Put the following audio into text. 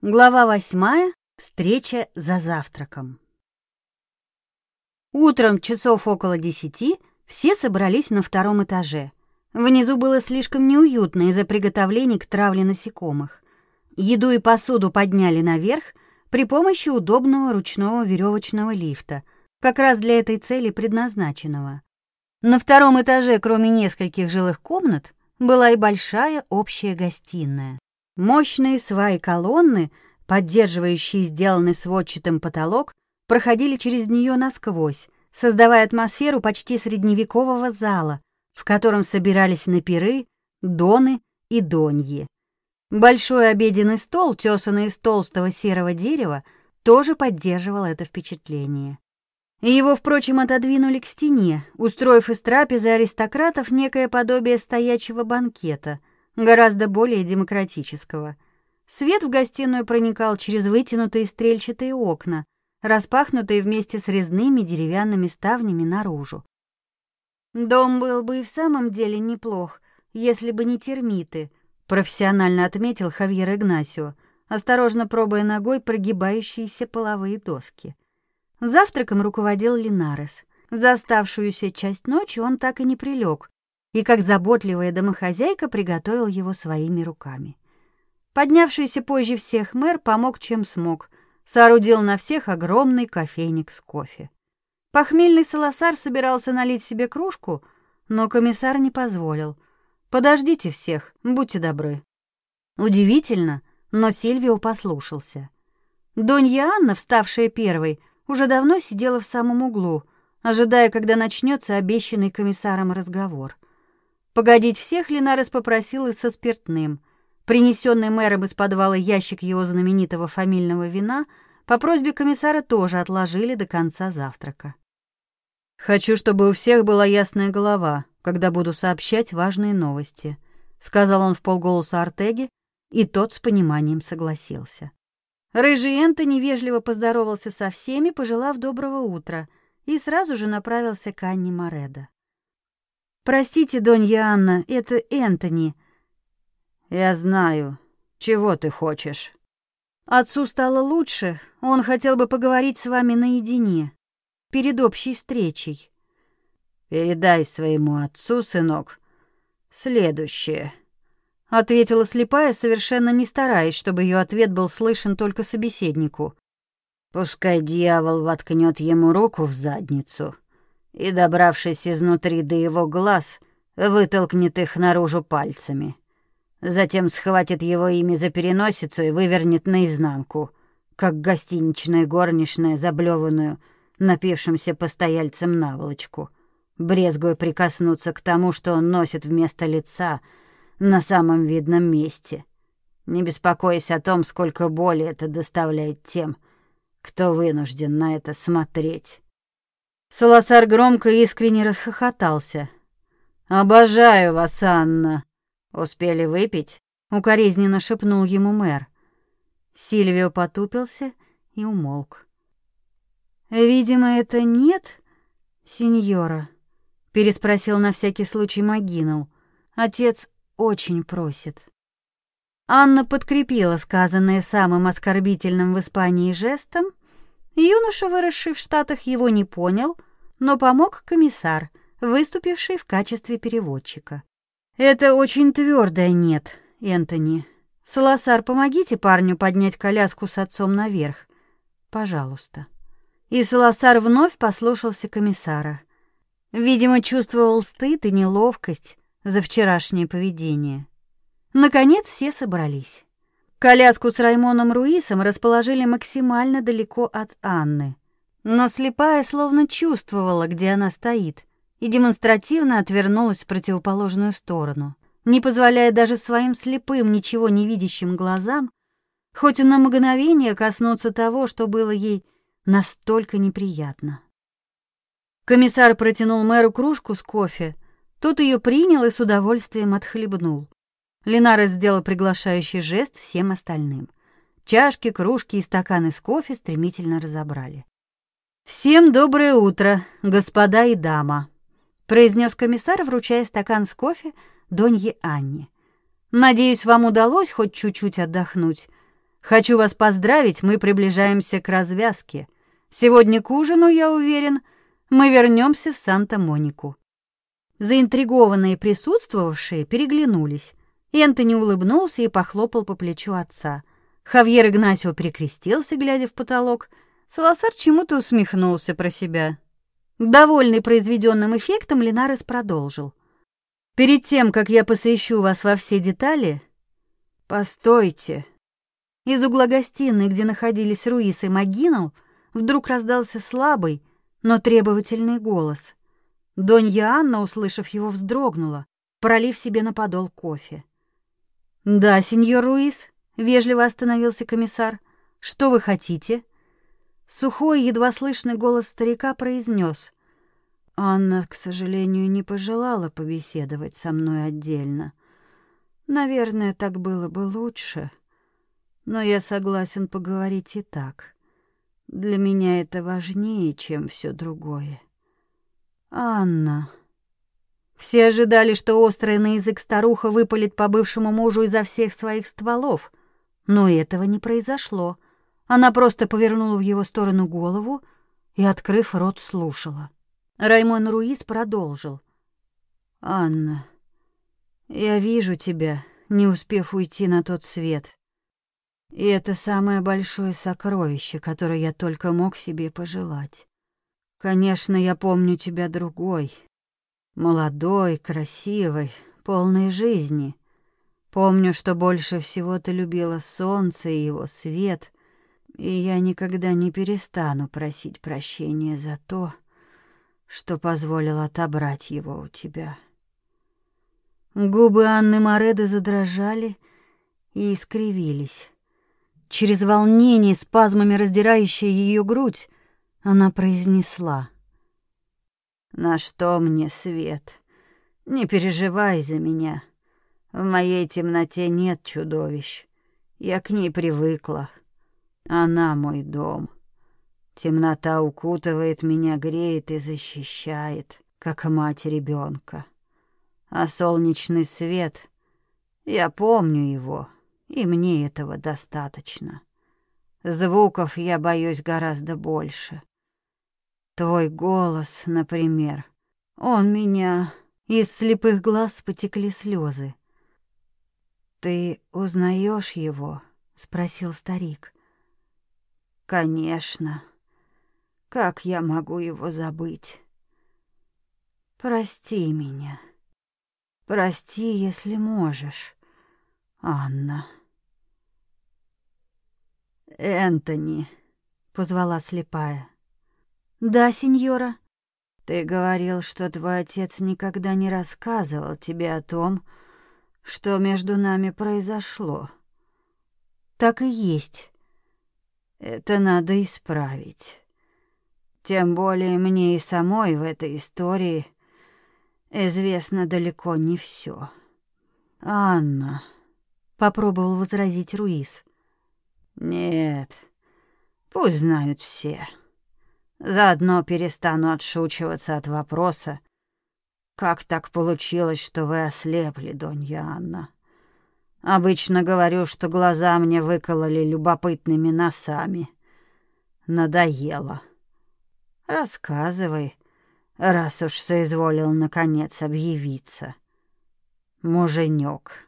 Глава восьмая. Встреча за завтраком. Утром часов около десяти все собрались на втором этаже. Внизу было слишком неуютно из-за приготовлений к травле насекомых. Еду и посуду подняли наверх при помощи удобного ручного веревочного лифта, как раз для этой цели предназначенного. На втором этаже, кроме нескольких жилых комнат, была и большая общая гостиная. Мощные сваи колонны, поддерживающие сделанный сводчатым потолок, проходили через нее насквозь, создавая атмосферу почти средневекового зала, в котором собирались на пиры, доны и доньи. Большой обеденный стол, тесанный из толстого серого дерева, тоже поддерживал это впечатление. Его, впрочем, отодвинули к стене, устроив из трапезы аристократов некое подобие стоячего банкета — гораздо более демократического. Свет в гостиную проникал через вытянутые стрельчатые окна, распахнутые вместе с резными деревянными ставнями наружу. Дом был бы и в самом деле неплох, если бы не термиты, профессионально отметил Хавьер Игнасио, осторожно пробуя ногой прогибающиеся половые доски. Завтраком руководил Линарес. За оставшуюся часть ночи он так и не прилег, и как заботливая домохозяйка приготовил его своими руками. Поднявшийся позже всех мэр помог чем смог, соорудил на всех огромный кофейник с кофе. Похмельный Саласар собирался налить себе кружку, но комиссар не позволил. «Подождите всех, будьте добры». Удивительно, но Сильвио послушался. Донья Анна, вставшая первой, уже давно сидела в самом углу, ожидая, когда начнется обещанный комиссаром разговор. Погодить всех Линарес попросил и со спиртным. Принесенный мэром из подвала ящик его знаменитого фамильного вина по просьбе комиссара тоже отложили до конца завтрака. «Хочу, чтобы у всех была ясная голова, когда буду сообщать важные новости», сказал он в полголоса Артеге, и тот с пониманием согласился. Рыжий Энтони вежливо поздоровался со всеми, пожелав доброго утра, и сразу же направился к Анне Мореда. Простите, Донья Анна, это Энтони. Я знаю. Чего ты хочешь? Отцу стало лучше. Он хотел бы поговорить с вами наедине, перед общей встречей. Передай своему отцу, сынок, следующее. Ответила слепая, совершенно не стараясь, чтобы ее ответ был слышен только собеседнику. Пускай дьявол воткнет ему руку в задницу и, добравшись изнутри до его глаз, вытолкнет их наружу пальцами. Затем схватит его ими за переносицу и вывернет наизнанку, как гостиничная горничная, заблеванную напившимся постояльцем наволочку, брезгуя прикоснуться к тому, что он носит вместо лица на самом видном месте, не беспокоясь о том, сколько боли это доставляет тем, кто вынужден на это смотреть. Саласар громко и искренне расхохотался. «Обожаю вас, Анна!» «Успели выпить?» — укоризненно шепнул ему мэр. Сильвио потупился и умолк. «Видимо, это нет, сеньора?» — переспросил на всякий случай Магинул. «Отец очень просит». Анна подкрепила сказанное самым оскорбительным в Испании жестом Юноша, выросший в Штатах, его не понял, но помог комиссар, выступивший в качестве переводчика. «Это очень твердое нет, Энтони. Саласар, помогите парню поднять коляску с отцом наверх. Пожалуйста». И Саласар вновь послушался комиссара. Видимо, чувствовал стыд и неловкость за вчерашнее поведение. Наконец все собрались. Коляску с Раймоном Руисом расположили максимально далеко от Анны. Но слепая словно чувствовала, где она стоит, и демонстративно отвернулась в противоположную сторону, не позволяя даже своим слепым, ничего не видящим глазам хоть на мгновение коснуться того, что было ей настолько неприятно. Комиссар протянул мэру кружку с кофе. Тот ее принял и с удовольствием отхлебнул. Ленара сделал приглашающий жест всем остальным. Чашки, кружки и стаканы с кофе стремительно разобрали. «Всем доброе утро, господа и дама», — произнес комиссар, вручая стакан с кофе Донье Анне. «Надеюсь, вам удалось хоть чуть-чуть отдохнуть. Хочу вас поздравить, мы приближаемся к развязке. Сегодня к ужину, я уверен, мы вернемся в Санта-Монику. Заинтригованные присутствовавшие переглянулись. Энтони улыбнулся и похлопал по плечу отца. Хавьер Игнасио прикрестился, глядя в потолок. Саласар чему-то усмехнулся про себя. Довольный произведенным эффектом, Ленарес продолжил. «Перед тем, как я посвящу вас во все детали...» «Постойте!» Из угла гостиной, где находились Руис и Магинал, вдруг раздался слабый, но требовательный голос. Донья Анна, услышав его, вздрогнула, пролив себе на подол кофе. «Да, сеньор Руис», — вежливо остановился комиссар. «Что вы хотите?» Сухой, едва слышный голос старика произнес: «Анна, к сожалению, не пожелала побеседовать со мной отдельно. Наверное, так было бы лучше, но я согласен поговорить и так. Для меня это важнее, чем все другое. Анна...» Все ожидали, что острый на язык старуха выпалит по бывшему мужу изо всех своих стволов, но этого не произошло. Она просто повернула в его сторону голову и, открыв рот, слушала. Раймон Руис продолжил. «Анна, я вижу тебя, не успев уйти на тот свет. И это самое большое сокровище, которое я только мог себе пожелать. Конечно, я помню тебя другой, молодой, красивой, полной жизни. Помню, что больше всего ты любила солнце и его свет, и я никогда не перестану просить прощения за то, что позволил отобрать его у тебя. Губы Анны Мореды задрожали и искривились. Через волнение, спазмами раздирающее ее грудь, она произнесла: "На что мне свет? Не переживай за меня. В моей темноте нет чудовищ. Я к ней привыкла. Она мой дом. Темнота укутывает меня, греет и защищает, как мать ребенка. А солнечный свет, я помню его, и мне этого достаточно. Звуков я боюсь гораздо больше. Твой голос, например, он меня... Из слепых глаз потекли слезы. «Ты узнаешь его?» — спросил старик. Конечно. Как я могу его забыть? Прости меня. Прости, если можешь, Анна. Энтони, позвала слепая. Да, сеньора. Ты говорил, что твой отец никогда не рассказывал тебе о том, что между нами произошло. Так и есть. Это надо исправить. Тем более мне и самой в этой истории известно далеко не все. Анна, попробовал возразить Руис. Нет. Пусть знают все. Заодно перестану отшучиваться от вопроса, как так получилось, что вы ослепли, Донья Анна. Обычно говорю, что глаза мне выкололи любопытными носами. Надоело. Рассказывай, раз уж соизволил наконец объявиться. Муженек.